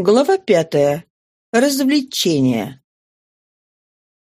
Глава пятая. Развлечения.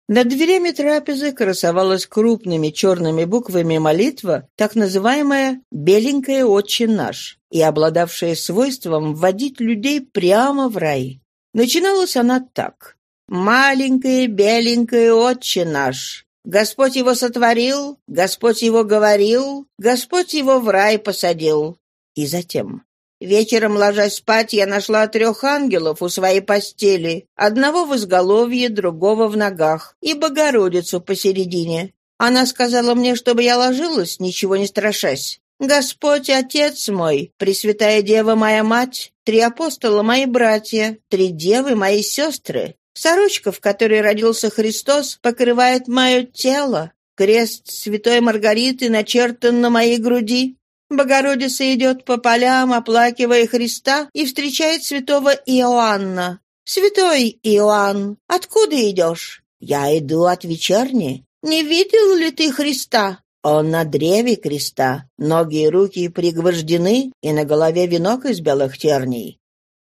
Над дверями трапезы красовалась крупными черными буквами молитва, так называемая «беленькая отче наш», и обладавшая свойством вводить людей прямо в рай. Начиналась она так. «Маленькое беленькое отче наш, Господь его сотворил, Господь его говорил, Господь его в рай посадил». И затем Вечером, ложась спать, я нашла трех ангелов у своей постели, одного в изголовье, другого в ногах, и Богородицу посередине. Она сказала мне, чтобы я ложилась, ничего не страшась. Господь, Отец мой, Пресвятая Дева моя Мать, три апостола мои братья, три девы мои сестры. Сорочка, в которой родился Христос, покрывает мое тело. Крест святой Маргариты начертан на моей груди. Богородица идет по полям, оплакивая Христа, и встречает святого Иоанна. «Святой Иоанн, откуда идешь?» «Я иду от вечерни. Не видел ли ты Христа?» Он на древе креста, ноги и руки пригвождены, и на голове венок из белых терней.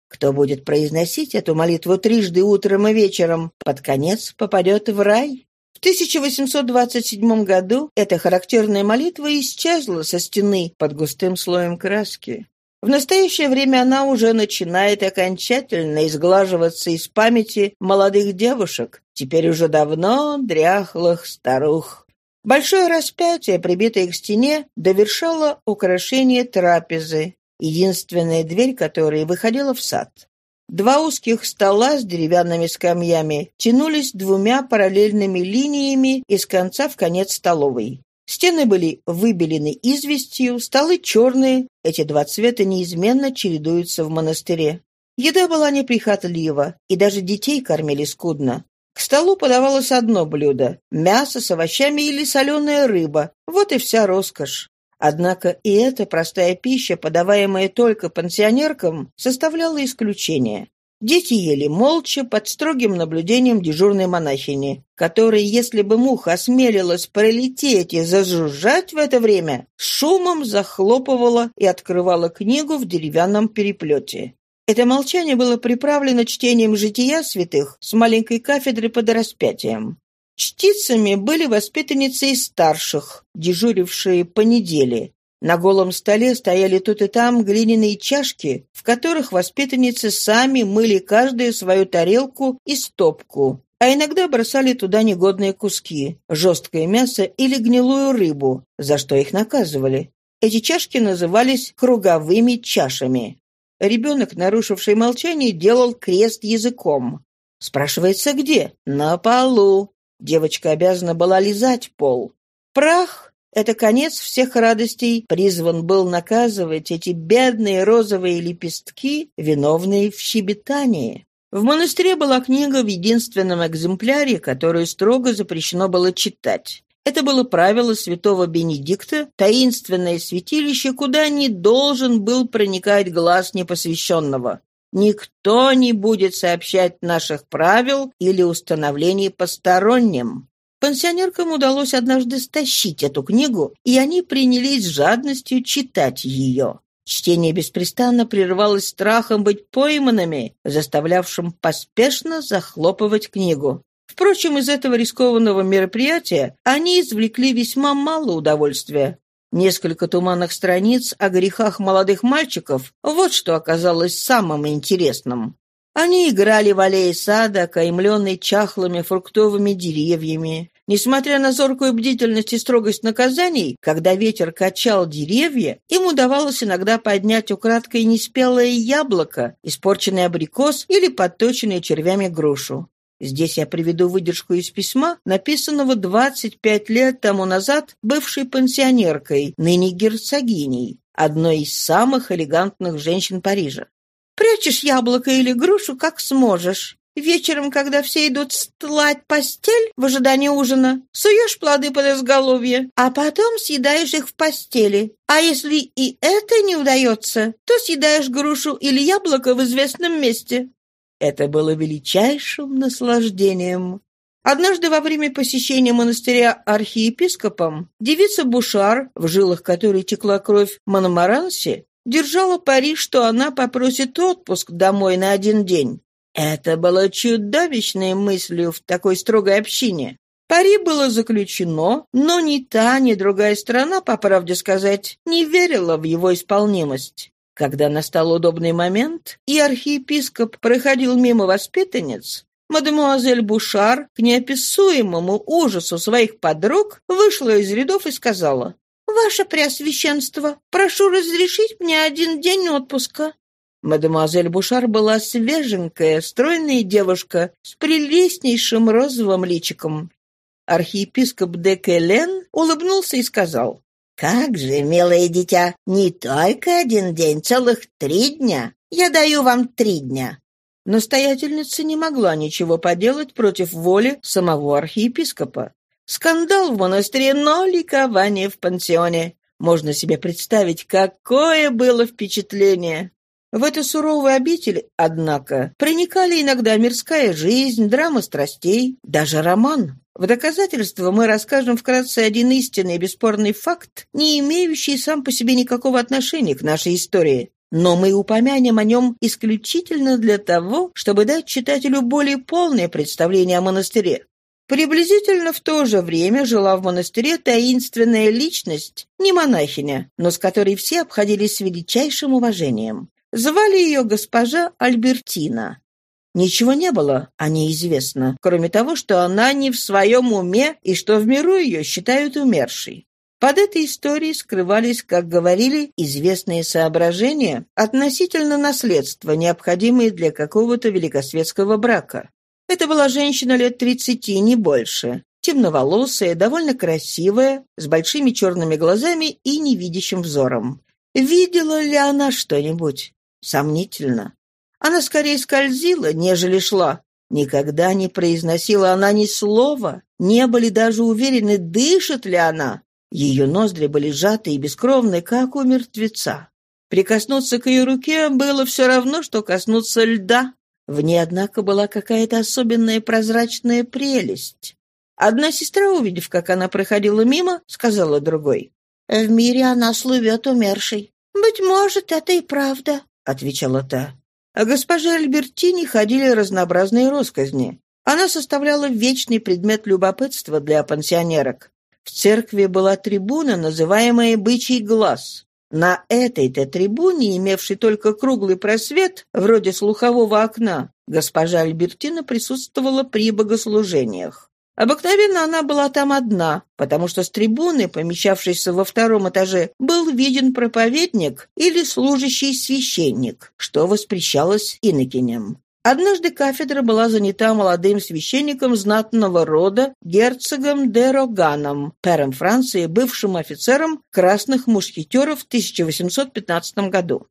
Кто будет произносить эту молитву трижды утром и вечером, под конец попадет в рай. 1827 году эта характерная молитва исчезла со стены под густым слоем краски. В настоящее время она уже начинает окончательно изглаживаться из памяти молодых девушек, теперь уже давно дряхлых старух. Большое распятие, прибитое к стене, довершало украшение трапезы, единственная дверь которой выходила в сад. Два узких стола с деревянными скамьями тянулись двумя параллельными линиями из конца в конец столовой. Стены были выбелены известью, столы черные, эти два цвета неизменно чередуются в монастыре. Еда была неприхотлива, и даже детей кормили скудно. К столу подавалось одно блюдо – мясо с овощами или соленая рыба. Вот и вся роскошь. Однако и эта простая пища, подаваемая только пансионеркам, составляла исключение. Дети ели молча, под строгим наблюдением дежурной монахини, которая, если бы муха осмелилась пролететь и зажужжать в это время, шумом захлопывала и открывала книгу в деревянном переплете. Это молчание было приправлено чтением жития святых с маленькой кафедры под распятием. Чтицами были воспитанницы из старших, дежурившие по неделе. На голом столе стояли тут и там глиняные чашки, в которых воспитанницы сами мыли каждую свою тарелку и стопку, а иногда бросали туда негодные куски, жесткое мясо или гнилую рыбу, за что их наказывали. Эти чашки назывались круговыми чашами. Ребенок, нарушивший молчание, делал крест языком. Спрашивается, где? На полу. Девочка обязана была лизать пол. Прах — это конец всех радостей, призван был наказывать эти бедные розовые лепестки, виновные в щебетании. В монастыре была книга в единственном экземпляре, которую строго запрещено было читать. Это было правило святого Бенедикта, таинственное святилище, куда не должен был проникать глаз непосвященного. Никто не будет сообщать наших правил или установлений посторонним. Пенсионеркам удалось однажды стащить эту книгу, и они принялись с жадностью читать ее. Чтение беспрестанно прерывалось страхом быть пойманными, заставлявшим поспешно захлопывать книгу. Впрочем, из этого рискованного мероприятия они извлекли весьма мало удовольствия. Несколько туманных страниц о грехах молодых мальчиков – вот что оказалось самым интересным. Они играли в аллее сада, каймленной чахлыми фруктовыми деревьями. Несмотря на зоркую бдительность и строгость наказаний, когда ветер качал деревья, им удавалось иногда поднять украдкой неспелое яблоко, испорченный абрикос или подточенный червями грушу. Здесь я приведу выдержку из письма, написанного 25 лет тому назад бывшей пенсионеркой, ныне герцогиней, одной из самых элегантных женщин Парижа. «Прячешь яблоко или грушу, как сможешь. Вечером, когда все идут стлать постель в ожидании ужина, суешь плоды под изголовье, а потом съедаешь их в постели. А если и это не удается, то съедаешь грушу или яблоко в известном месте. Это было величайшим наслаждением. Однажды во время посещения монастыря архиепископом девица Бушар, в жилах которой текла кровь Мономаранси, держала пари, что она попросит отпуск домой на один день. Это было чудовищной мыслью в такой строгой общине. Пари было заключено, но ни та, ни другая страна, по правде сказать, не верила в его исполнимость. Когда настал удобный момент, и архиепископ проходил мимо воспитанниц, мадемуазель Бушар, к неописуемому ужасу своих подруг, вышла из рядов и сказала, «Ваше Преосвященство, прошу разрешить мне один день отпуска». Мадемуазель Бушар была свеженькая, стройная девушка с прелестнейшим розовым личиком. Архиепископ де Келен улыбнулся и сказал, «Как же, милое дитя, не только один день, целых три дня. Я даю вам три дня». Настоятельница не могла ничего поделать против воли самого архиепископа. Скандал в монастыре, но ликование в пансионе. Можно себе представить, какое было впечатление. В эту суровую обитель, однако, проникали иногда мирская жизнь, драма страстей, даже роман. В доказательство мы расскажем вкратце один истинный и бесспорный факт, не имеющий сам по себе никакого отношения к нашей истории. Но мы упомянем о нем исключительно для того, чтобы дать читателю более полное представление о монастыре. Приблизительно в то же время жила в монастыре таинственная личность, не монахиня, но с которой все обходились с величайшим уважением. Звали ее госпожа Альбертина. Ничего не было о ней известно, кроме того, что она не в своем уме и что в миру ее считают умершей. Под этой историей скрывались, как говорили, известные соображения относительно наследства, необходимые для какого-то великосветского брака. Это была женщина лет тридцати, не больше, темноволосая, довольно красивая, с большими черными глазами и невидящим взором. Видела ли она что-нибудь? Сомнительно. Она скорее скользила, нежели шла. Никогда не произносила она ни слова, не были даже уверены, дышит ли она. Ее ноздри были сжаты и бескровны, как у мертвеца. Прикоснуться к ее руке было все равно, что коснуться льда. В ней, однако, была какая-то особенная прозрачная прелесть. Одна сестра, увидев, как она проходила мимо, сказала другой. «В мире она слывет умершей». «Быть может, это и правда», — отвечала та. О госпоже Альбертини ходили разнообразные росказни. Она составляла вечный предмет любопытства для пансионерок. В церкви была трибуна, называемая «бычий глаз». На этой-то трибуне, имевшей только круглый просвет, вроде слухового окна, госпожа Альбертина присутствовала при богослужениях. Обыкновенно она была там одна, потому что с трибуны, помещавшейся во втором этаже, был виден проповедник или служащий священник, что воспрещалось инокиням. Однажды кафедра была занята молодым священником знатного рода, герцогом де Роганом, пером Франции, бывшим офицером красных мушкетеров в 1815 году.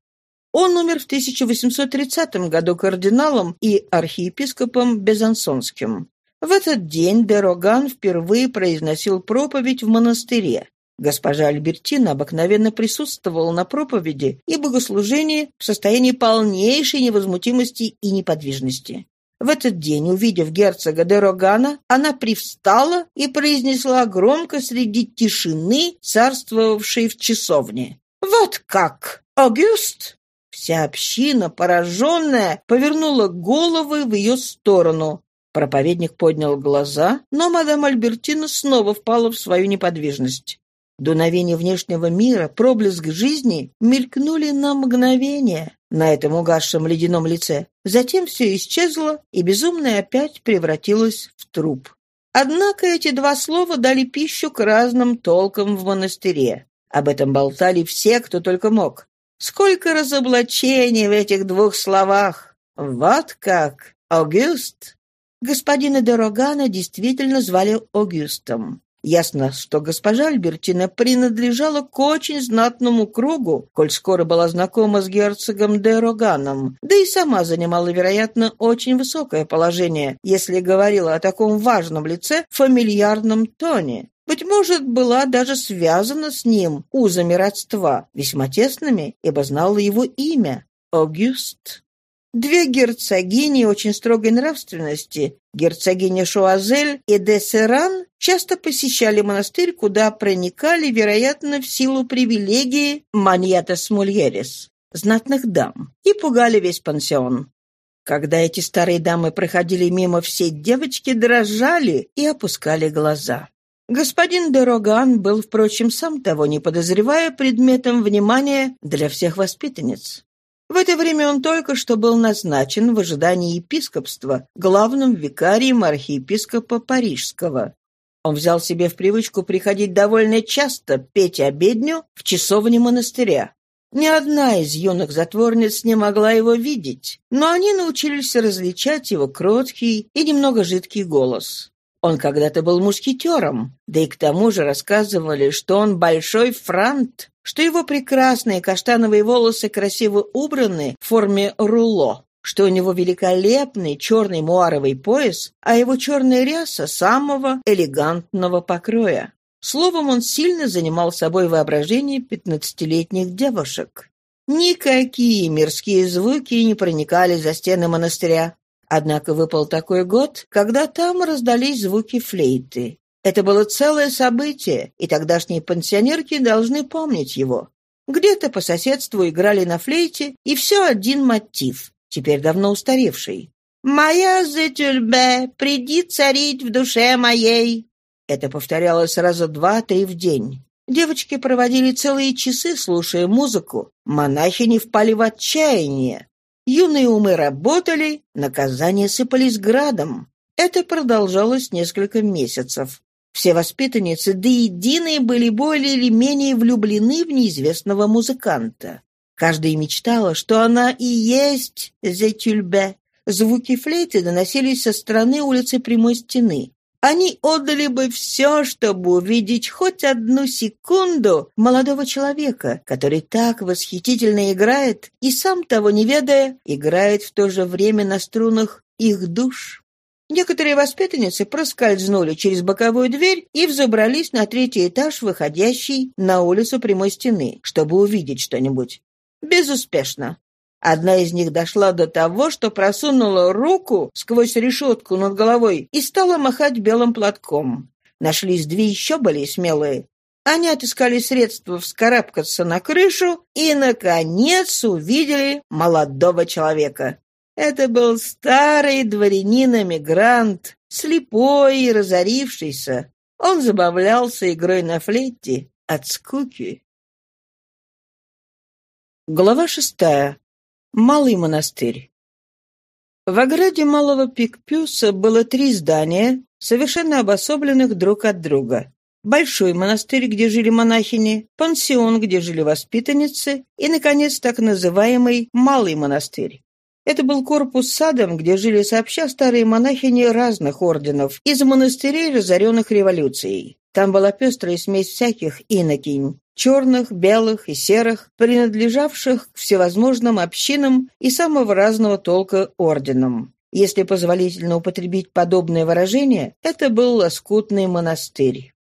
Он умер в 1830 году кардиналом и архиепископом Безансонским. В этот день де Роган впервые произносил проповедь в монастыре. Госпожа Альбертина обыкновенно присутствовала на проповеди и богослужении в состоянии полнейшей невозмутимости и неподвижности. В этот день, увидев герцога де Рогана, она привстала и произнесла громко среди тишины, царствовавшей в часовне. «Вот как! Аугюст!» Вся община, пораженная, повернула головы в ее сторону. Проповедник поднял глаза, но мадам Альбертина снова впала в свою неподвижность. Дуновение внешнего мира, проблеск жизни мелькнули на мгновение на этом угасшем ледяном лице. Затем все исчезло, и безумное опять превратилось в труп. Однако эти два слова дали пищу к разным толкам в монастыре. Об этом болтали все, кто только мог. Сколько разоблачений в этих двух словах! Вот как! Аугюст! Господина Дорогана действительно звали Огюстом. Ясно, что госпожа Альбертина принадлежала к очень знатному кругу, коль скоро была знакома с герцогом де Роганом, да и сама занимала, вероятно, очень высокое положение, если говорила о таком важном лице в фамильярном тоне. Быть может, была даже связана с ним узами родства, весьма тесными, ибо знала его имя — Огюст. Две герцогини очень строгой нравственности, герцогиня Шуазель и де Серан, часто посещали монастырь, куда проникали, вероятно, в силу привилегии маньятас мульерис, знатных дам, и пугали весь пансион. Когда эти старые дамы проходили мимо, все девочки дрожали и опускали глаза. Господин Дороган был, впрочем, сам того не подозревая, предметом внимания для всех воспитанниц. В это время он только что был назначен в ожидании епископства главным викарием архиепископа Парижского. Он взял себе в привычку приходить довольно часто петь обедню в часовне монастыря. Ни одна из юных затворниц не могла его видеть, но они научились различать его кроткий и немного жидкий голос. Он когда-то был мушкетером, да и к тому же рассказывали, что он большой франт, что его прекрасные каштановые волосы красиво убраны в форме руло, что у него великолепный черный муаровый пояс, а его черная ряса самого элегантного покроя. Словом, он сильно занимал собой воображение пятнадцатилетних девушек. Никакие мирские звуки не проникали за стены монастыря. Однако выпал такой год, когда там раздались звуки флейты. Это было целое событие, и тогдашние пансионерки должны помнить его. Где-то по соседству играли на флейте, и все один мотив, теперь давно устаревший. «Моя зетюльбе, приди царить в душе моей». Это повторялось раза два-три в день. Девочки проводили целые часы, слушая музыку. Монахи не впали в отчаяние. Юные умы работали, наказания сыпались градом. Это продолжалось несколько месяцев. Все воспитанницы до единой были более или менее влюблены в неизвестного музыканта. Каждая мечтала, что она и есть Зетюльбе. Звуки флейты доносились со стороны улицы прямой стены. Они отдали бы все, чтобы увидеть хоть одну секунду молодого человека, который так восхитительно играет и, сам того не ведая, играет в то же время на струнах их душ. Некоторые воспитанницы проскользнули через боковую дверь и взобрались на третий этаж, выходящий на улицу прямой стены, чтобы увидеть что-нибудь. Безуспешно. Одна из них дошла до того, что просунула руку сквозь решетку над головой и стала махать белым платком. Нашлись две еще более смелые. Они отыскали средства вскарабкаться на крышу и, наконец, увидели молодого человека. Это был старый дворянин-эмигрант, слепой и разорившийся. Он забавлялся игрой на флейте от скуки. Глава шестая. Малый монастырь. В ограде Малого Пикпюса было три здания, совершенно обособленных друг от друга. Большой монастырь, где жили монахини, пансион, где жили воспитанницы, и, наконец, так называемый Малый монастырь. Это был корпус садом, где жили сообща старые монахини разных орденов из монастырей, разоренных революцией. Там была пестрая смесь всяких инокинь, черных, белых и серых, принадлежавших к всевозможным общинам и самого разного толка орденам. Если позволительно употребить подобное выражение, это был лоскутный монастырь.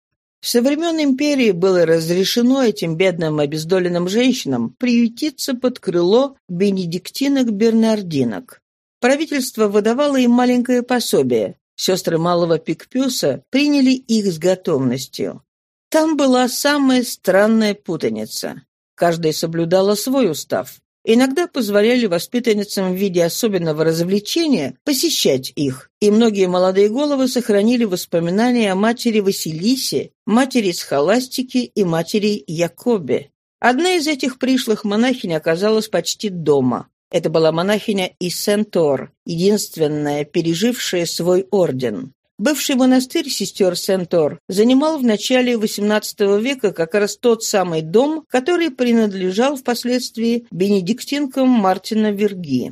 Со времен империи было разрешено этим бедным обездоленным женщинам приютиться под крыло бенедиктинок-бернардинок. Правительство выдавало им маленькое пособие. Сестры малого Пикпюса приняли их с готовностью. Там была самая странная путаница. Каждая соблюдала свой устав. Иногда позволяли воспитанницам в виде особенного развлечения посещать их, и многие молодые головы сохранили воспоминания о матери Василисе, матери Схоластики и матери Якобе. Одна из этих пришлых монахинь оказалась почти дома. Это была монахиня из Сентор, единственная, пережившая свой орден. Бывший монастырь сестер Сентор занимал в начале XVIII века как раз тот самый дом, который принадлежал впоследствии бенедиктинкам Мартина Верги.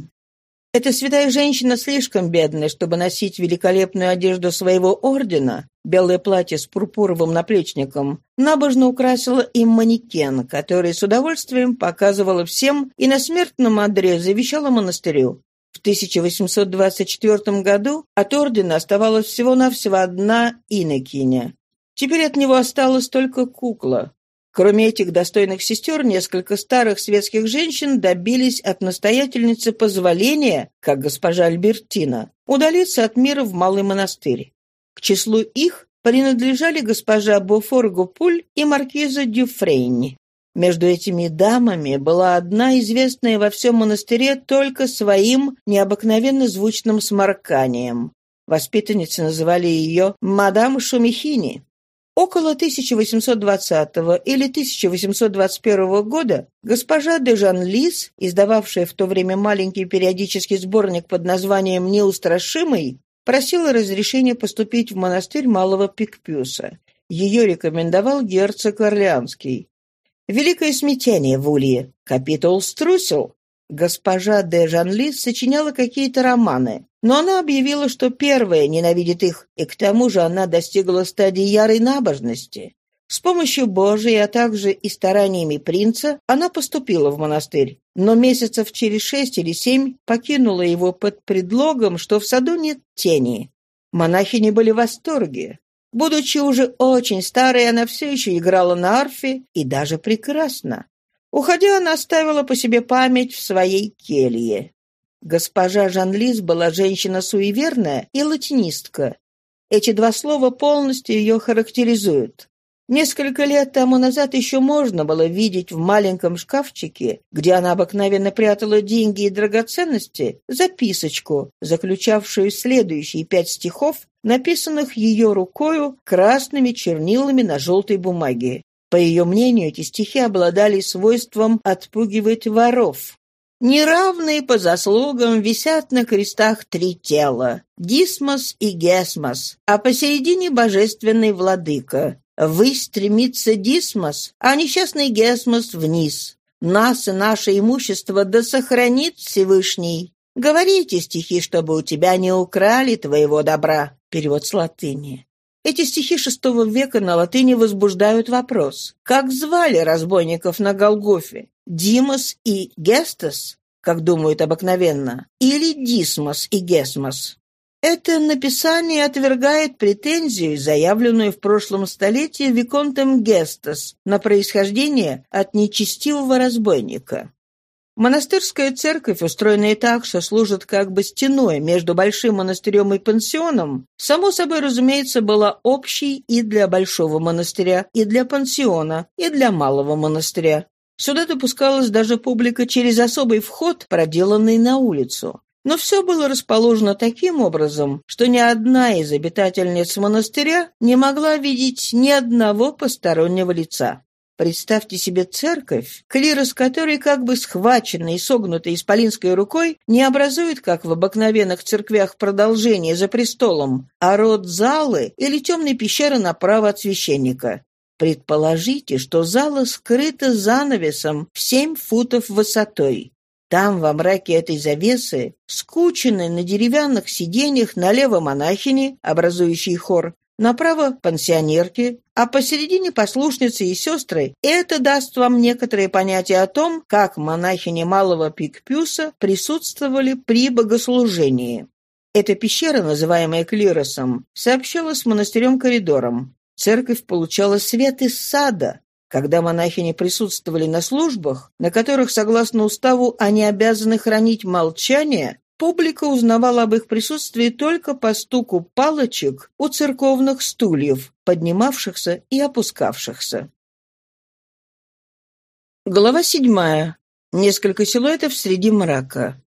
Эта святая женщина слишком бедная, чтобы носить великолепную одежду своего ордена, белое платье с пурпуровым наплечником, набожно украсила им манекен, который с удовольствием показывала всем и на смертном одре завещала монастырю. В 1824 году от ордена оставалась всего-навсего одна инокиня. Теперь от него осталась только кукла. Кроме этих достойных сестер, несколько старых светских женщин добились от настоятельницы позволения, как госпожа Альбертина, удалиться от мира в Малый монастырь. К числу их принадлежали госпожа Буфор-Гупуль и маркиза Дюфрейни. Между этими дамами была одна известная во всем монастыре только своим необыкновенно звучным сморканием. Воспитанницы называли ее «мадам Шумихини». Около 1820 или 1821 года госпожа де Жан-Лис, издававшая в то время маленький периодический сборник под названием «Неустрашимый», просила разрешения поступить в монастырь Малого Пикпюса. Ее рекомендовал герцог Орлеанский. Великое смятение в Улье. Капитул струсил. Госпожа де Жанли сочиняла какие-то романы, но она объявила, что первая ненавидит их, и к тому же она достигла стадии ярой набожности. С помощью Божией, а также и стараниями принца, она поступила в монастырь, но месяцев через шесть или семь покинула его под предлогом, что в саду нет тени. Монахини были в восторге. Будучи уже очень старой, она все еще играла на арфе и даже прекрасно. Уходя, она оставила по себе память в своей келье. Госпожа Жан-Лис была женщина суеверная и латинистка. Эти два слова полностью ее характеризуют. Несколько лет тому назад еще можно было видеть в маленьком шкафчике, где она обыкновенно прятала деньги и драгоценности, записочку, заключавшую следующие пять стихов, написанных ее рукою красными чернилами на желтой бумаге. По ее мнению, эти стихи обладали свойством отпугивать воров. Неравные по заслугам висят на крестах три тела — Дисмос и Гесмос, а посередине божественный владыка. Вы стремится Дисмос, а несчастный Гесмос вниз. Нас и наше имущество да сохранит Всевышний. Говорите стихи, чтобы у тебя не украли твоего добра. Перевод с латыни. Эти стихи VI века на латыни возбуждают вопрос. Как звали разбойников на Голгофе? Димос и Гестас, как думают обыкновенно, или Дисмос и Гесмос? Это написание отвергает претензию, заявленную в прошлом столетии Виконтом Гестас на происхождение от нечестивого разбойника. Монастырская церковь, устроенная так, что служит как бы стеной между большим монастырем и пансионом, само собой, разумеется, была общей и для большого монастыря, и для пансиона, и для малого монастыря. Сюда допускалась даже публика через особый вход, проделанный на улицу. Но все было расположено таким образом, что ни одна из обитательниц монастыря не могла видеть ни одного постороннего лица. Представьте себе церковь, клирос которой как бы схваченный и согнутый исполинской рукой не образует, как в обыкновенных церквях, продолжение за престолом, а род залы или темной пещеры направо от священника. Предположите, что зала скрыта занавесом в семь футов высотой. Там, во мраке этой завесы, скученные на деревянных сиденьях налево монахини, образующие хор, направо пансионерки, а посередине послушницы и сестры. Это даст вам некоторое понятие о том, как монахини Малого Пикпюса присутствовали при богослужении. Эта пещера, называемая клиросом, сообщалась с монастырем коридором. Церковь получала свет из сада, когда монахини присутствовали на службах, на которых, согласно уставу, они обязаны хранить молчание, публика узнавала об их присутствии только по стуку палочек у церковных стульев, поднимавшихся и опускавшихся. Глава седьмая. Несколько силуэтов среди мрака.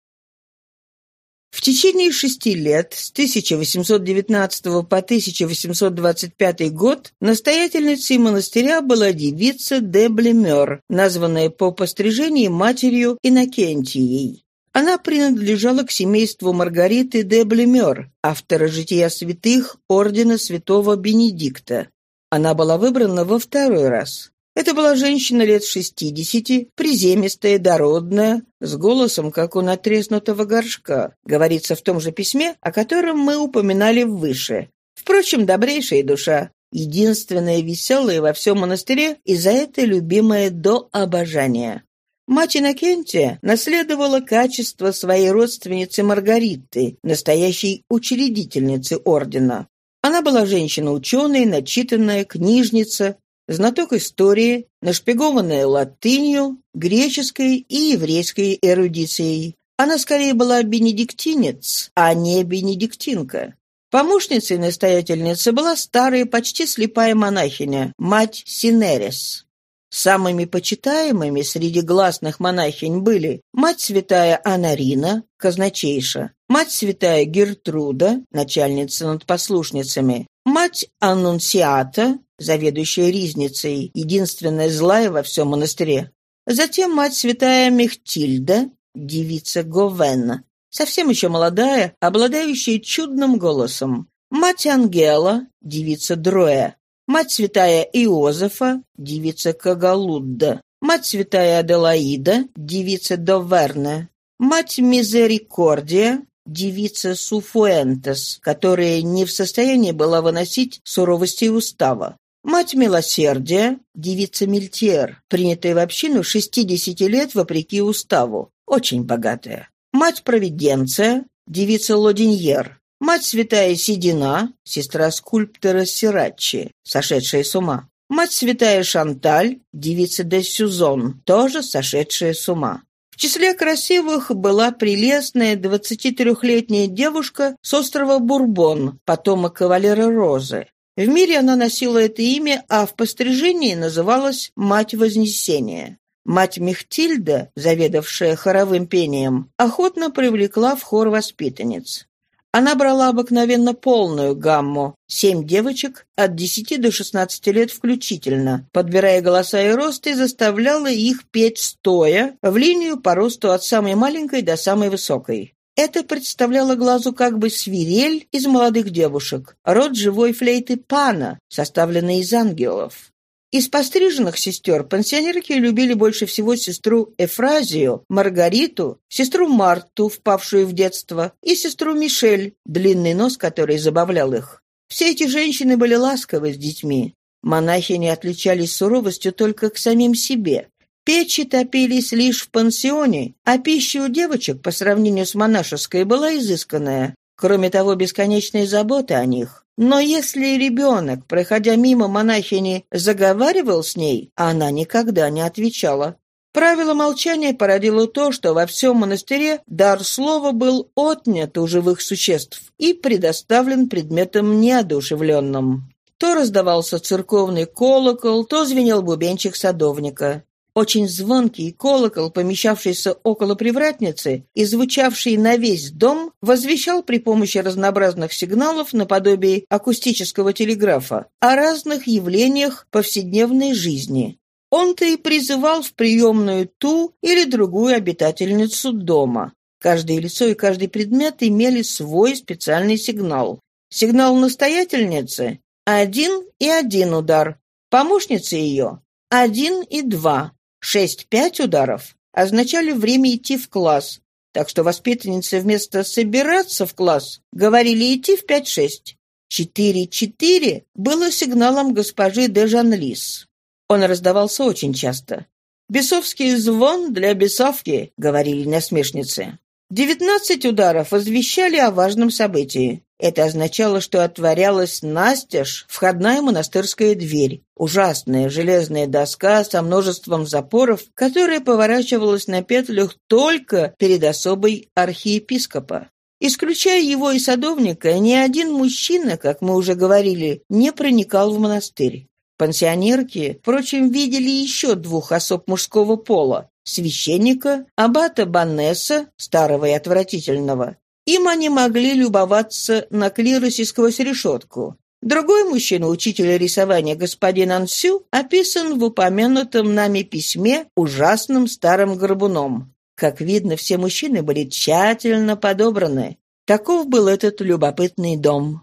В течение шести лет, с 1819 по 1825 год, настоятельницей монастыря была девица де Блемер, названная по пострижении матерью Иннокентией. Она принадлежала к семейству Маргариты де Блемер, автора «Жития святых» ордена святого Бенедикта. Она была выбрана во второй раз. Это была женщина лет шестидесяти, приземистая, дородная, с голосом, как у натреснутого горшка, говорится в том же письме, о котором мы упоминали выше. Впрочем, добрейшая душа, единственная веселая во всем монастыре и за это любимая до обожания. Мать Иннокентия наследовала качество своей родственницы Маргариты, настоящей учредительницы ордена. Она была женщина-ученая, начитанная, книжница, знаток истории, нашпигованная латынью, греческой и еврейской эрудицией. Она скорее была бенедиктинец, а не бенедиктинка. Помощницей настоятельницы была старая, почти слепая монахиня, мать Синерис. Самыми почитаемыми среди гласных монахинь были мать святая Анарина, казначейша, мать святая Гертруда, начальница над послушницами, мать Аннунсиата, заведующая ризницей, единственная злая во всем монастыре, затем мать святая Мехтильда, девица Говен, совсем еще молодая, обладающая чудным голосом, мать Ангела, девица Дроя, мать святая Иозефа, девица Кагалудда, мать святая Аделаида, девица Доверна, мать Мизерикордия, девица Суфуэнтес, которая не в состоянии была выносить суровости устава, мать Милосердия, девица Мильтер, принятая в общину 60 лет вопреки уставу, очень богатая, мать Провиденция, девица Лодиньер, Мать святая Сидина, сестра скульптора Сирачи, сошедшая с ума. Мать святая Шанталь, девица де Сюзон, тоже сошедшая с ума. В числе красивых была прелестная 23-летняя девушка с острова Бурбон, потомок кавалера Розы. В мире она носила это имя, а в пострижении называлась «Мать Вознесения». Мать Мехтильда, заведовавшая хоровым пением, охотно привлекла в хор воспитанниц. Она брала обыкновенно полную гамму, семь девочек от 10 до 16 лет включительно, подбирая голоса и рост и заставляла их петь стоя, в линию по росту от самой маленькой до самой высокой. Это представляло глазу как бы свирель из молодых девушек, род живой флейты пана, составленный из ангелов. Из постриженных сестер пансионерки любили больше всего сестру Эфразию, Маргариту, сестру Марту, впавшую в детство, и сестру Мишель, длинный нос которой забавлял их. Все эти женщины были ласковы с детьми. Монахи не отличались суровостью только к самим себе. Печи топились лишь в пансионе, а пища у девочек по сравнению с монашеской была изысканная. Кроме того, бесконечные заботы о них. Но если ребенок, проходя мимо монахини, заговаривал с ней, она никогда не отвечала. Правило молчания породило то, что во всем монастыре дар слова был отнят у живых существ и предоставлен предметам неодушевленным. То раздавался церковный колокол, то звенел бубенчик садовника. Очень звонкий колокол, помещавшийся около привратницы и звучавший на весь дом, возвещал при помощи разнообразных сигналов наподобие акустического телеграфа о разных явлениях повседневной жизни. Он-то и призывал в приемную ту или другую обитательницу дома. Каждое лицо и каждый предмет имели свой специальный сигнал. Сигнал настоятельницы – один и один удар. Помощница ее – один и два. Шесть-пять ударов означали время идти в класс, так что воспитанницы вместо «собираться в класс» говорили идти в пять-шесть. Четыре-четыре было сигналом госпожи де Жанлис. Он раздавался очень часто. «Бесовский звон для бесовки», — говорили насмешницы. Девятнадцать ударов возвещали о важном событии. Это означало, что отворялась настежь входная монастырская дверь, ужасная железная доска со множеством запоров, которая поворачивалась на петлях только перед особой архиепископа. Исключая его и садовника, ни один мужчина, как мы уже говорили, не проникал в монастырь. Пансионерки, впрочем, видели еще двух особ мужского пола священника, аббата Баннеса, старого и отвратительного. Им они могли любоваться на клиросе сквозь решетку. Другой мужчина, учитель рисования господин Ансю, описан в упомянутом нами письме ужасным старым горбуном. Как видно, все мужчины были тщательно подобраны. Таков был этот любопытный дом.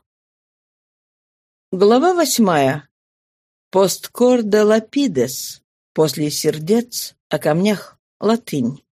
Глава восьмая. Посткорда лапидес. После сердец о камнях. Латынь.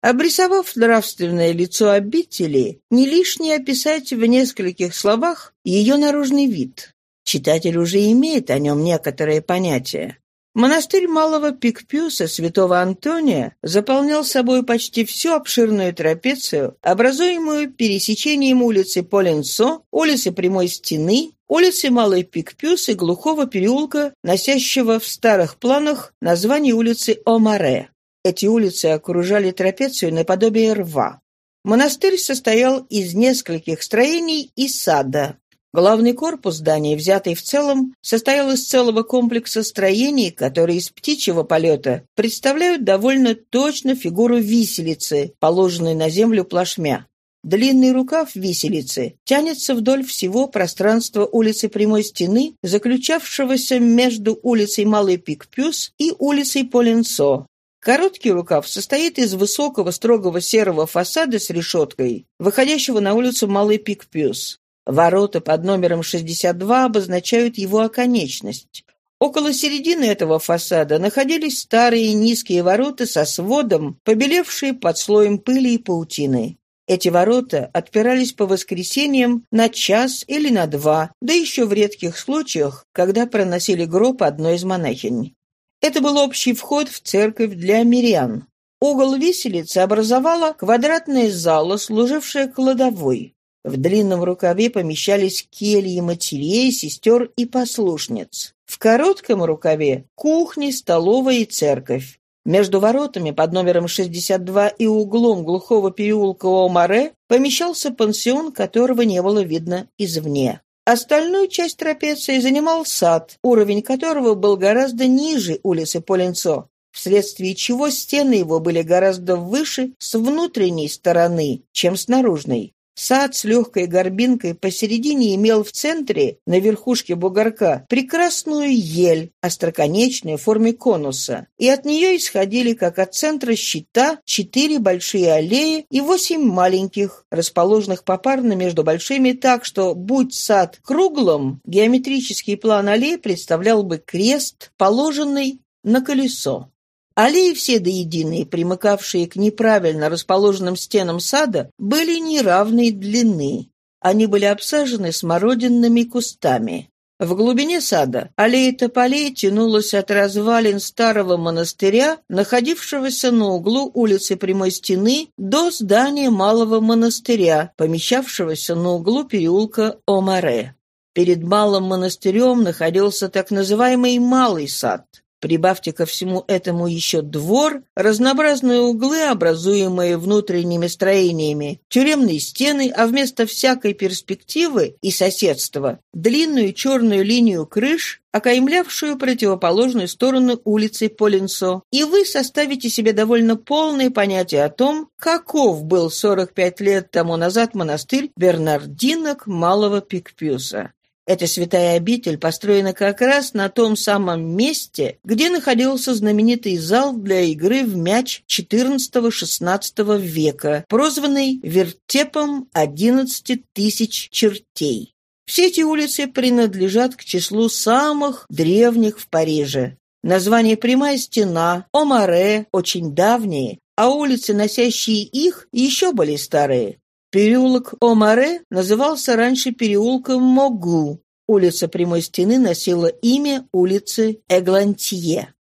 Обрисовав нравственное лицо обители, не лишнее описать в нескольких словах ее наружный вид. Читатель уже имеет о нем некоторые понятия. Монастырь Малого Пикпюса святого Антония заполнял собой почти всю обширную трапецию, образуемую пересечением улицы Поленсо, улицы Прямой Стены, улицы Малый Пикпюс и глухого переулка, носящего в старых планах название улицы Омаре. Эти улицы окружали трапецию наподобие рва. Монастырь состоял из нескольких строений и сада. Главный корпус здания, взятый в целом, состоял из целого комплекса строений, которые из птичьего полета представляют довольно точно фигуру виселицы, положенной на землю плашмя. Длинный рукав виселицы тянется вдоль всего пространства улицы Прямой Стены, заключавшегося между улицей Малый Пикпюс и улицей Поленцо. Короткий рукав состоит из высокого строгого серого фасада с решеткой, выходящего на улицу Малый Пикпюс. Ворота под номером 62 обозначают его оконечность. Около середины этого фасада находились старые низкие ворота со сводом, побелевшие под слоем пыли и паутины. Эти ворота отпирались по воскресеньям на час или на два, да еще в редких случаях, когда проносили гроб одной из монахинь. Это был общий вход в церковь для мирян. Угол виселицы образовала квадратная зала, служившая кладовой. В длинном рукаве помещались кельи матерей, сестер и послушниц. В коротком рукаве – кухни, столовая и церковь. Между воротами под номером 62 и углом глухого переулка Омаре помещался пансион, которого не было видно извне. Остальную часть трапеции занимал сад, уровень которого был гораздо ниже улицы Поленцо, вследствие чего стены его были гораздо выше с внутренней стороны, чем с наружной. Сад с легкой горбинкой посередине имел в центре, на верхушке бугорка, прекрасную ель, остроконечную в форме конуса, и от нее исходили, как от центра щита, четыре большие аллеи и восемь маленьких, расположенных попарно между большими так, что, будь сад круглым, геометрический план аллеи представлял бы крест, положенный на колесо. Аллеи все до единой, примыкавшие к неправильно расположенным стенам сада, были неравной длины. Они были обсажены смородинными кустами. В глубине сада аллея тополей тянулась от развалин старого монастыря, находившегося на углу улицы Прямой Стены, до здания малого монастыря, помещавшегося на углу переулка Омаре. Перед малым монастырем находился так называемый Малый сад. Прибавьте ко всему этому еще двор, разнообразные углы, образуемые внутренними строениями, тюремные стены, а вместо всякой перспективы и соседства длинную черную линию крыш, окаймлявшую противоположную сторону улицы Полинсо, и вы составите себе довольно полное понятие о том, каков был 45 лет тому назад монастырь Бернардинок Малого Пикпюса. Эта святая обитель построена как раз на том самом месте, где находился знаменитый зал для игры в мяч XIV-XVI века, прозванный вертепом 11 тысяч чертей. Все эти улицы принадлежат к числу самых древних в Париже. Название «Прямая стена», «Омаре» очень давние, а улицы, носящие их, еще более старые. Переулок Омаре назывался раньше переулком Могу. Улица Прямой Стены носила имя улицы Эглантье.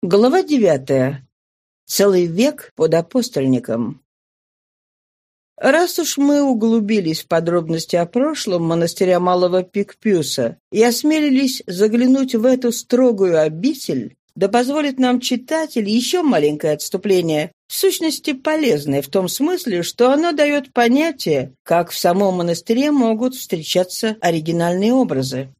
Глава девятая. Целый век под апостольником. Раз уж мы углубились в подробности о прошлом монастыря Малого Пикпюса и осмелились заглянуть в эту строгую обитель, да позволит нам читатель еще маленькое отступление, в сущности полезное в том смысле, что оно дает понятие, как в самом монастыре могут встречаться оригинальные образы.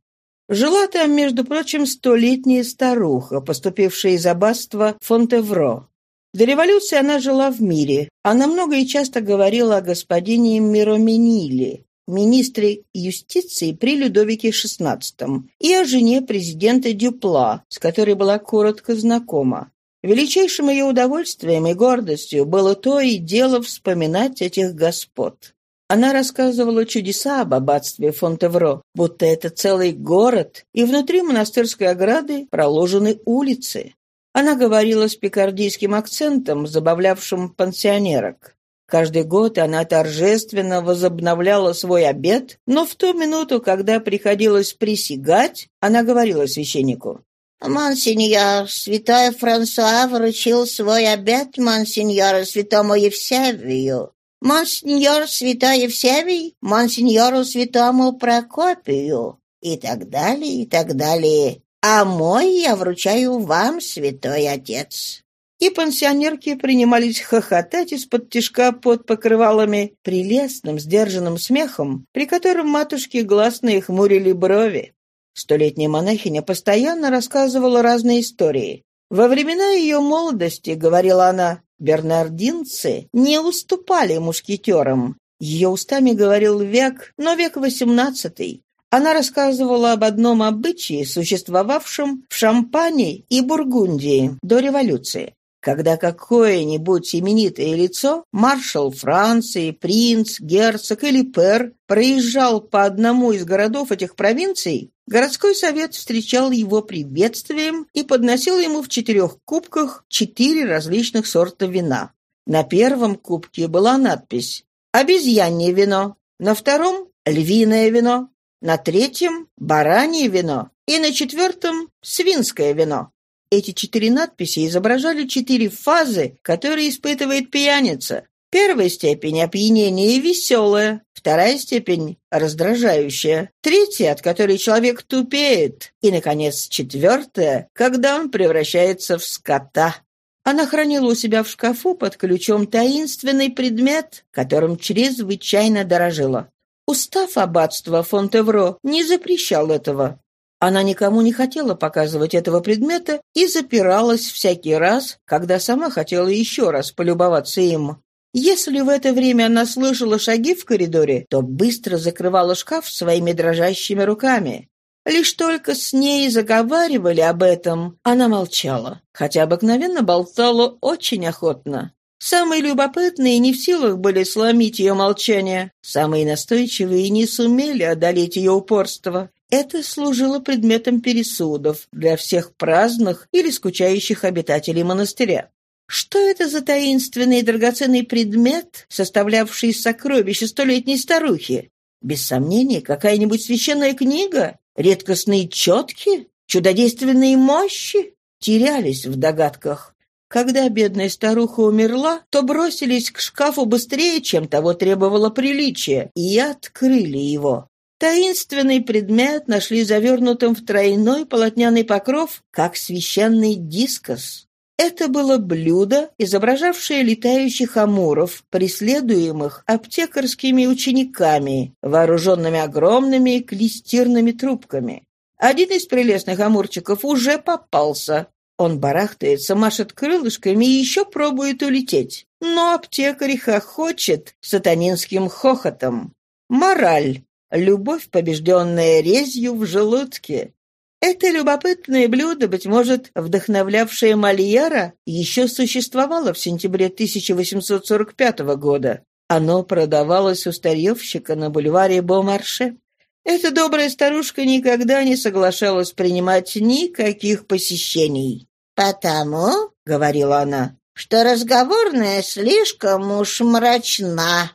Жила там, между прочим, столетняя старуха, поступившая из аббатства Фонтевро. До революции она жила в мире. Она много и часто говорила о господине Миромениле, министре юстиции при Людовике XVI, и о жене президента Дюпла, с которой была коротко знакома. Величайшим ее удовольствием и гордостью было то и дело вспоминать этих господ. Она рассказывала чудеса об аббатстве Фонтевро, будто это целый город, и внутри монастырской ограды проложены улицы. Она говорила с пикардийским акцентом, забавлявшим пансионерок. Каждый год она торжественно возобновляла свой обед, но в ту минуту, когда приходилось присягать, она говорила священнику, «Монсеньор, святой Франсуа вручил свой обед монсеньору святому Евсевию. Монсеньор святой Евсевий, монсеньору святому Прокопию» и так далее, и так далее. А мой я вручаю вам, святой отец. И пансионерки принимались хохотать из-под тишка под покрывалами прелестным, сдержанным смехом, при котором матушки гласные хмурили брови. Столетняя монахиня постоянно рассказывала разные истории. Во времена ее молодости, говорила она, бернардинцы не уступали мушкетерам. Ее устами говорил век, но век XVIII. Она рассказывала об одном обычае, существовавшем в Шампане и Бургундии до революции когда какое-нибудь именитое лицо, маршал Франции, принц, герцог или пэр, проезжал по одному из городов этих провинций, городской совет встречал его приветствием и подносил ему в четырех кубках четыре различных сорта вина. На первом кубке была надпись «Обезьянье вино», на втором – «Львиное вино», на третьем – «Баранье вино» и на четвертом – «Свинское вино». Эти четыре надписи изображали четыре фазы, которые испытывает пьяница. Первая степень опьянения веселая, вторая степень раздражающая, третья, от которой человек тупеет, и, наконец, четвертая, когда он превращается в скота. Она хранила у себя в шкафу под ключом таинственный предмет, которым чрезвычайно дорожила. Устав аббатства Фонтевро не запрещал этого, она никому не хотела показывать этого предмета и запиралась всякий раз, когда сама хотела еще раз полюбоваться им. Если в это время она слышала шаги в коридоре, то быстро закрывала шкаф своими дрожащими руками. Лишь только с ней заговаривали об этом, она молчала, хотя обыкновенно болтала очень охотно. Самые любопытные не в силах были сломить ее молчание, самые настойчивые не сумели одолеть ее упорство. Это служило предметом пересудов для всех праздных или скучающих обитателей монастыря. Что это за таинственный и драгоценный предмет, составлявший сокровище столетней старухи? Без сомнения, какая-нибудь священная книга? Редкостные четки? Чудодейственные мощи? Терялись в догадках. Когда бедная старуха умерла, то бросились к шкафу быстрее, чем того требовало приличие, и открыли его. Таинственный предмет нашли завернутым в тройной полотняный покров, как священный дискос. Это было блюдо, изображавшее летающих амуров, преследуемых аптекарскими учениками, вооруженными огромными клестирными трубками. Один из прелестных амурчиков уже попался. Он барахтается, машет крылышками и еще пробует улететь. Но аптекарь хохочет сатанинским хохотом. Мораль. Любовь, побежденная резью в желудке. Это любопытное блюдо, быть может, вдохновлявшее Мольера, еще существовало в сентябре 1845 года. Оно продавалось у старьевщика на бульваре Бомарше. Эта добрая старушка никогда не соглашалась принимать никаких посещений. «Потому, — говорила она, — что разговорная слишком уж мрачна.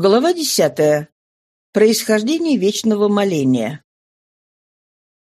Глава десятая. Происхождение вечного моления.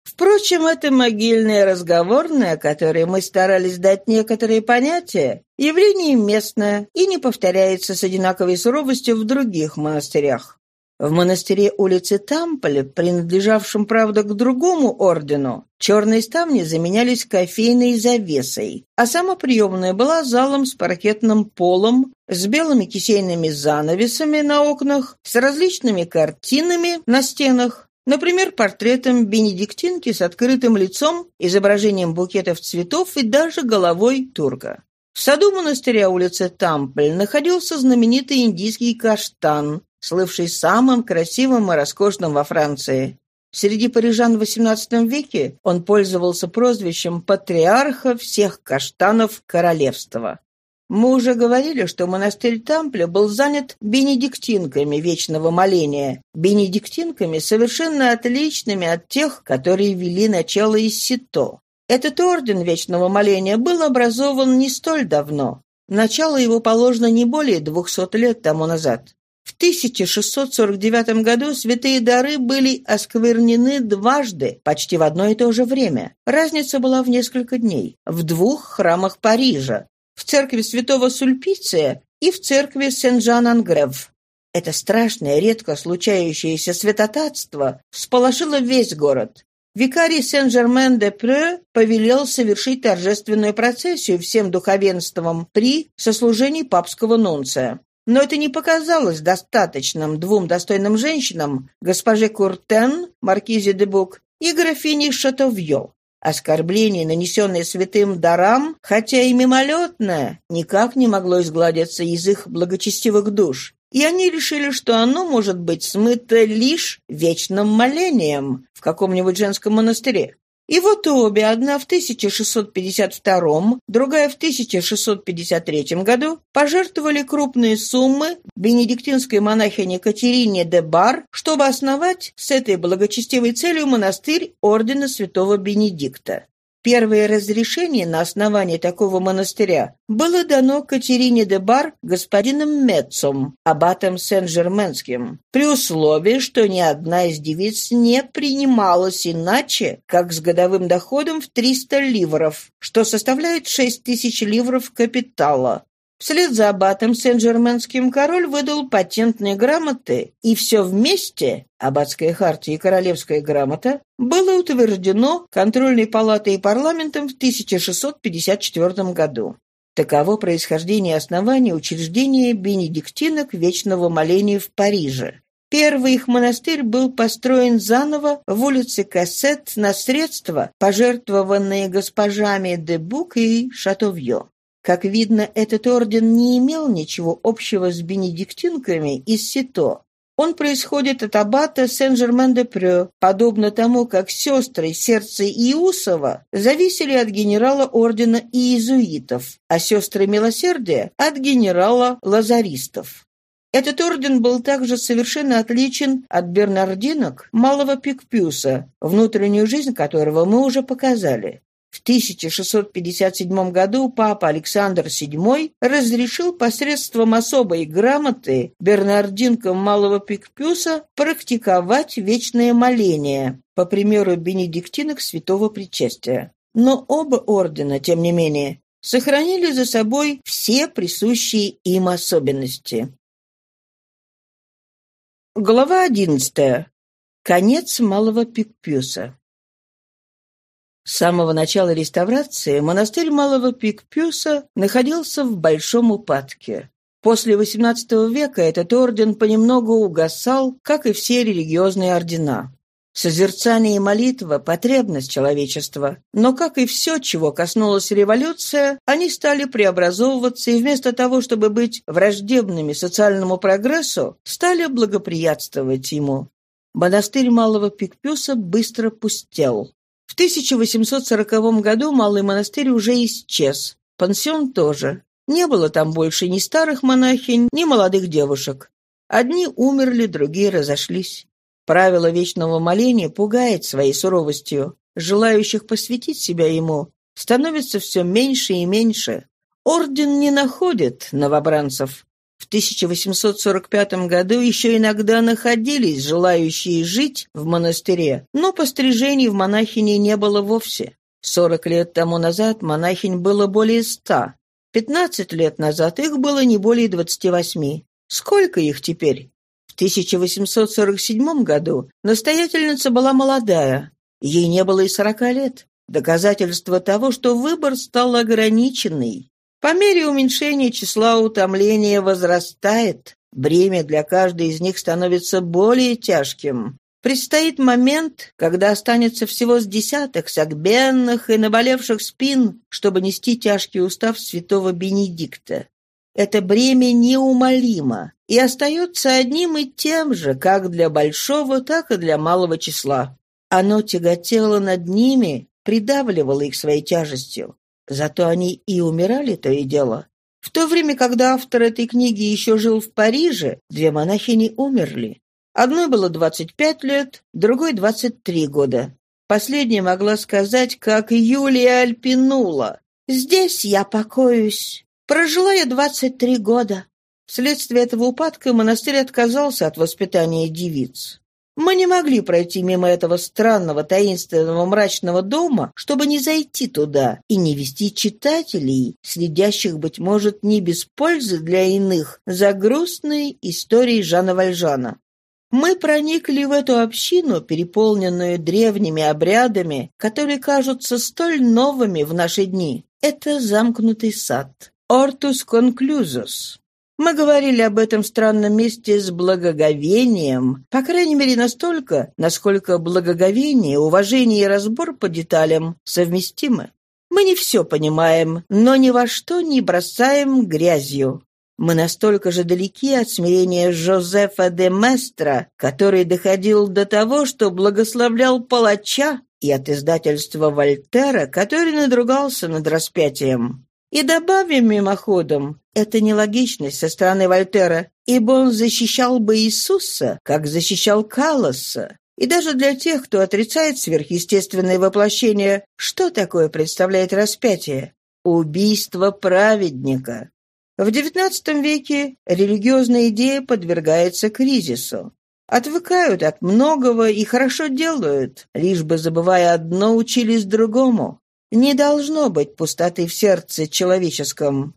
Впрочем, это могильное разговорное, которое мы старались дать некоторые понятия, явление местное и не повторяется с одинаковой суровостью в других монастырях. В монастыре улицы Тамполе, принадлежавшем, правда, к другому ордену, черные ставни заменялись кофейной завесой, а сама приемная была залом с паркетным полом, с белыми кисейными занавесами на окнах, с различными картинами на стенах, Например, портретом бенедиктинки с открытым лицом, изображением букетов цветов и даже головой турка. В саду монастыря улицы Тампль находился знаменитый индийский каштан, слывший самым красивым и роскошным во Франции. Среди парижан в XVIII веке он пользовался прозвищем патриарха всех каштанов королевства. Мы уже говорили, что монастырь Тампля был занят бенедиктинками вечного моления, бенедиктинками, совершенно отличными от тех, которые вели начало из Сито. Этот орден вечного моления был образован не столь давно. Начало его положено не более двухсот лет тому назад. В 1649 году святые дары были осквернены дважды, почти в одно и то же время. Разница была в несколько дней. В двух храмах Парижа. В церкви святого Сульпиция и в церкви Сен-Жан-Ангрев. Это страшное, редко случающееся святотатство всполошило весь город. Викарий Сен-Жермен-де-Пре повелел совершить торжественную процессию всем духовенством при сослужении папского нунция. Но это не показалось достаточным двум достойным женщинам, госпоже Куртен, маркизе де Бук, и графине Шатовьё. Оскорбление, нанесенное святым дарам, хотя и мимолетное, никак не могло изгладиться из их благочестивых душ и они решили, что оно может быть смыто лишь вечным молением в каком-нибудь женском монастыре. И вот обе, одна в 1652, другая в 1653 году, пожертвовали крупные суммы бенедиктинской монахине Катерине де Бар, чтобы основать с этой благочестивой целью монастырь ордена святого Бенедикта. Первое разрешение на основании такого монастыря было дано Катерине де Бар господином Мецом, аббатом Сен-Жерменским, при условии, что ни одна из девиц не принималась иначе, как с годовым доходом в 300 ливров, что составляет 6 тысяч ливров капитала, Вслед за аббатом Сен-Жерменским король выдал патентные грамоты, и все вместе, аббатская хартия и королевская грамота, было утверждено контрольной палатой и парламентом в 1654 году. Таково происхождение и основание учреждения бенедиктинок вечного моления в Париже. Первый их монастырь был построен заново в улице Кассет на средства, пожертвованные госпожами де Бук и Шатовье. Как видно, этот орден не имел ничего общего с бенедиктинками из Сито. Он происходит от аббата Сен-Жермен-де-Прё, подобно тому, как сестры сердца Иусова зависели от генерала ордена иезуитов, а сестры милосердия – от генерала лазаристов. Этот орден был также совершенно отличен от бернардинок малого Пикпюса, внутреннюю жизнь которого мы уже показали. В 1657 году папа Александр VII разрешил посредством особой грамоты бернардинкам Малого Пикпюса практиковать вечное моление, по примеру бенедиктинок святого причастия. Но оба ордена, тем не менее, сохранили за собой все присущие им особенности. Глава одиннадцатая. Конец Малого Пикпюса. С самого начала реставрации монастырь Малого Пикпюса находился в большом упадке. После XVIII века этот орден понемногу угасал, как и все религиозные ордена. Созерцание и молитва – потребность человечества. Но, как и все, чего коснулась революция, они стали преобразовываться и вместо того, чтобы быть враждебными социальному прогрессу, стали благоприятствовать ему. Монастырь Малого Пикпюса быстро пустел. В 1840 году Малый монастырь уже исчез. Пансион тоже. Не было там больше ни старых монахинь, ни молодых девушек. Одни умерли, другие разошлись. Правило вечного моления пугает своей суровостью. Желающих посвятить себя ему становится все меньше и меньше. Орден не находит новобранцев. В 1845 году еще иногда находились желающие жить в монастыре, но пострижений в монахине не было вовсе. Сорок лет тому назад монахинь было более ста. Пятнадцать лет назад их было не более двадцати восьми. Сколько их теперь? В 1847 году настоятельница была молодая. Ей не было и сорока лет. Доказательство того, что выбор стал ограниченный. По мере уменьшения числа утомления возрастает, бремя для каждой из них становится более тяжким. Предстоит момент, когда останется всего с десяток согбенных и наболевших спин, чтобы нести тяжкий устав святого Бенедикта. Это бремя неумолимо и остается одним и тем же, как для большого, так и для малого числа. Оно тяготело над ними, придавливало их своей тяжестью. Зато они и умирали, то и дело. В то время, когда автор этой книги еще жил в Париже, две монахини умерли. Одной было 25 лет, другой 23 года. Последняя могла сказать, как Юлия Альпинула. «Здесь я покоюсь. Прожила я 23 года». Вследствие этого упадка монастырь отказался от воспитания девиц. Мы не могли пройти мимо этого странного, таинственного, мрачного дома, чтобы не зайти туда и не вести читателей, следящих, быть может, не без пользы для иных, за грустной историей Жана Вальжана. Мы проникли в эту общину, переполненную древними обрядами, которые кажутся столь новыми в наши дни. Это замкнутый сад. Ортус конклюзус. Мы говорили об этом странном месте с благоговением, по крайней мере настолько, насколько благоговение, уважение и разбор по деталям совместимы. Мы не все понимаем, но ни во что не бросаем грязью. Мы настолько же далеки от смирения Жозефа де Местра, который доходил до того, что благословлял палача, и от издательства Вольтера, который надругался над распятием. И добавим мимоходом, это нелогичность со стороны Вольтера, ибо он защищал бы Иисуса, как защищал Калласа. И даже для тех, кто отрицает сверхъестественное воплощение, что такое представляет распятие? Убийство праведника. В XIX веке религиозная идея подвергается кризису. Отвыкают от многого и хорошо делают, лишь бы, забывая одно, учились другому. Не должно быть пустоты в сердце человеческом.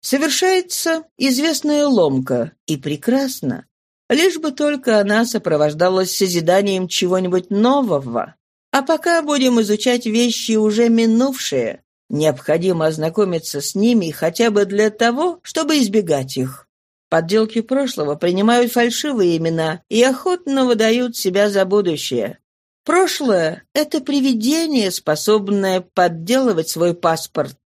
Совершается известная ломка, и прекрасно. Лишь бы только она сопровождалась созиданием чего-нибудь нового. А пока будем изучать вещи уже минувшие, Необходимо ознакомиться с ними хотя бы для того, чтобы избегать их. Подделки прошлого принимают фальшивые имена и охотно выдают себя за будущее. Прошлое — это привидение, способное подделывать свой паспорт.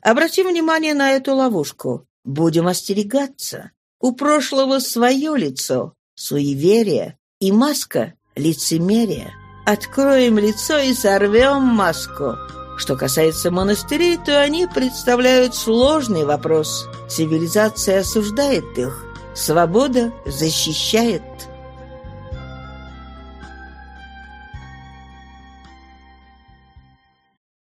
Обратим внимание на эту ловушку. Будем остерегаться. У прошлого свое лицо, суеверие, и маска — лицемерие. Откроем лицо и сорвем маску. Что касается монастырей, то они представляют сложный вопрос. Цивилизация осуждает их, свобода защищает.